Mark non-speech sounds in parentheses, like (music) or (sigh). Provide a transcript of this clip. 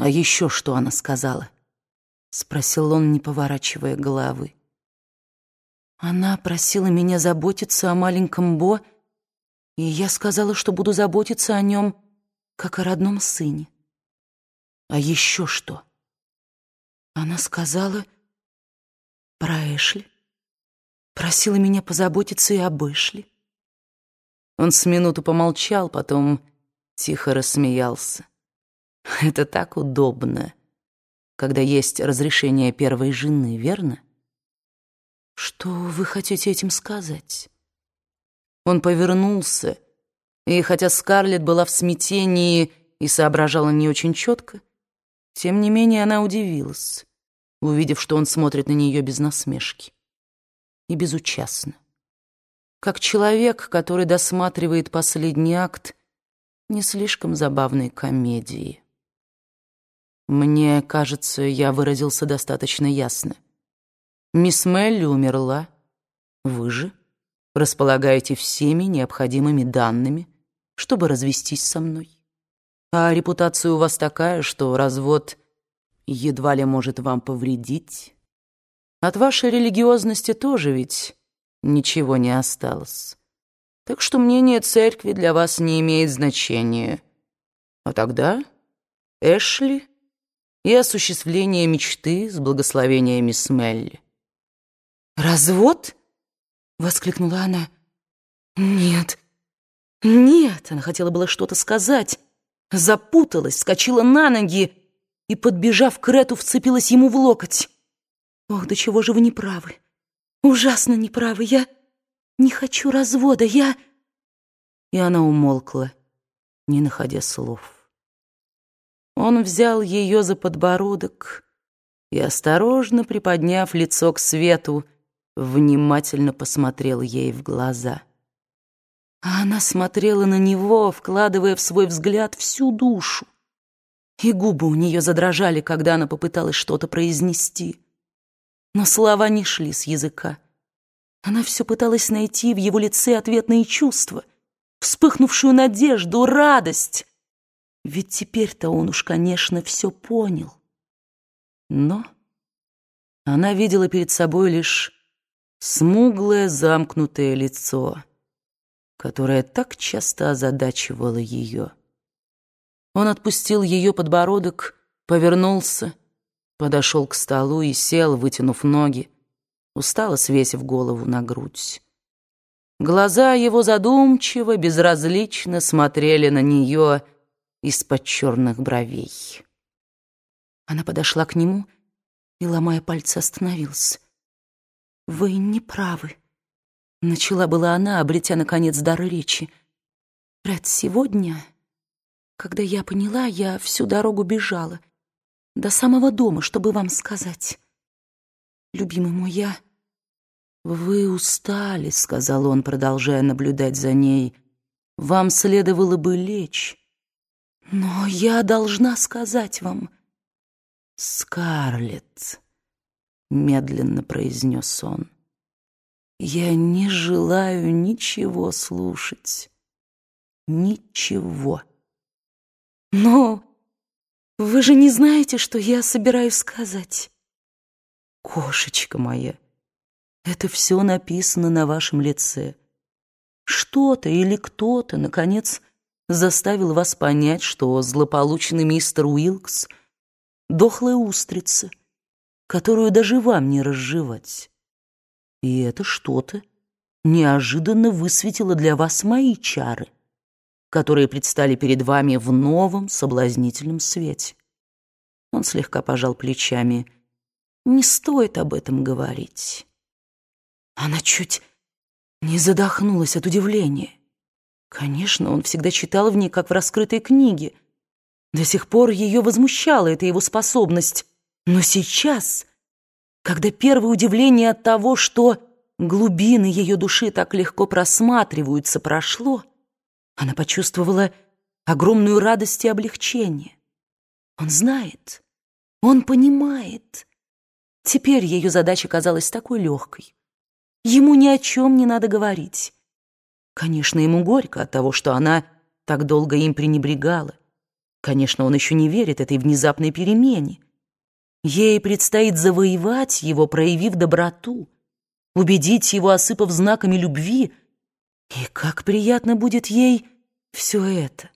«А еще что она сказала?» — спросил он, не поворачивая головы. Она просила меня заботиться о маленьком Бо, и я сказала, что буду заботиться о нем, как о родном сыне. А еще что? Она сказала про Эшли, просила меня позаботиться и об Эшли. Он с минуту помолчал, потом тихо рассмеялся. (laughs) Это так удобно, когда есть разрешение первой жены, верно? Что вы хотите этим сказать? Он повернулся, и хотя Скарлетт была в смятении и соображала не очень четко, тем не менее она удивилась, увидев, что он смотрит на нее без насмешки и безучастно. Как человек, который досматривает последний акт не слишком забавной комедии. Мне кажется, я выразился достаточно ясно. Мисс Мелли умерла. Вы же располагаете всеми необходимыми данными, чтобы развестись со мной. А репутация у вас такая, что развод едва ли может вам повредить. От вашей религиозности тоже ведь ничего не осталось. Так что мнение церкви для вас не имеет значения. А тогда Эшли и осуществление мечты с благословения мисс Мелли. «Развод?» — воскликнула она. «Нет, нет!» — она хотела было что-то сказать. Запуталась, вскочила на ноги и, подбежав к Рету, вцепилась ему в локоть. «Ох, до чего же вы неправы! Ужасно неправы! Я не хочу развода, я...» И она умолкла, не находя слов. Он взял ее за подбородок и, осторожно приподняв лицо к свету, внимательно посмотрел ей в глаза. А она смотрела на него, вкладывая в свой взгляд всю душу. И губы у нее задрожали, когда она попыталась что-то произнести. Но слова не шли с языка. Она все пыталась найти в его лице ответные чувства, вспыхнувшую надежду, радость. Ведь теперь-то он уж, конечно, все понял. Но она видела перед собой лишь смуглое замкнутое лицо, которое так часто озадачивало ее. Он отпустил ее подбородок, повернулся, подошел к столу и сел, вытянув ноги, устало свесив голову на грудь. Глаза его задумчиво, безразлично смотрели на нее из-под черных бровей. Она подошла к нему и, ломая пальцы, остановилась. «Вы не правы», — начала была она, обретя, наконец, дар речи. «Ред, сегодня, когда я поняла, я всю дорогу бежала, до самого дома, чтобы вам сказать. Любимый мой, я...» «Вы устали», — сказал он, продолжая наблюдать за ней. «Вам следовало бы лечь. Но я должна сказать вам...» «Скарлетт», медленно произнес он. Я не желаю ничего слушать. Ничего. Но вы же не знаете, что я собираюсь сказать. Кошечка моя, это все написано на вашем лице. Что-то или кто-то, наконец, заставил вас понять, что злополучный мистер Уилкс — дохлая устрица — которую даже вам не разжевать. И это что-то неожиданно высветило для вас мои чары, которые предстали перед вами в новом соблазнительном свете. Он слегка пожал плечами. Не стоит об этом говорить. Она чуть не задохнулась от удивления. Конечно, он всегда читал в ней, как в раскрытой книге. До сих пор ее возмущала эта его способность но сейчас, когда первое удивление от того, что глубины ее души так легко просматриваются, прошло, она почувствовала огромную радость и облегчение. Он знает, он понимает. Теперь ее задача казалась такой легкой. Ему ни о чем не надо говорить. Конечно, ему горько от того, что она так долго им пренебрегала. Конечно, он еще не верит этой внезапной перемене. Ей предстоит завоевать его, проявив доброту, убедить его, осыпав знаками любви. И как приятно будет ей все это.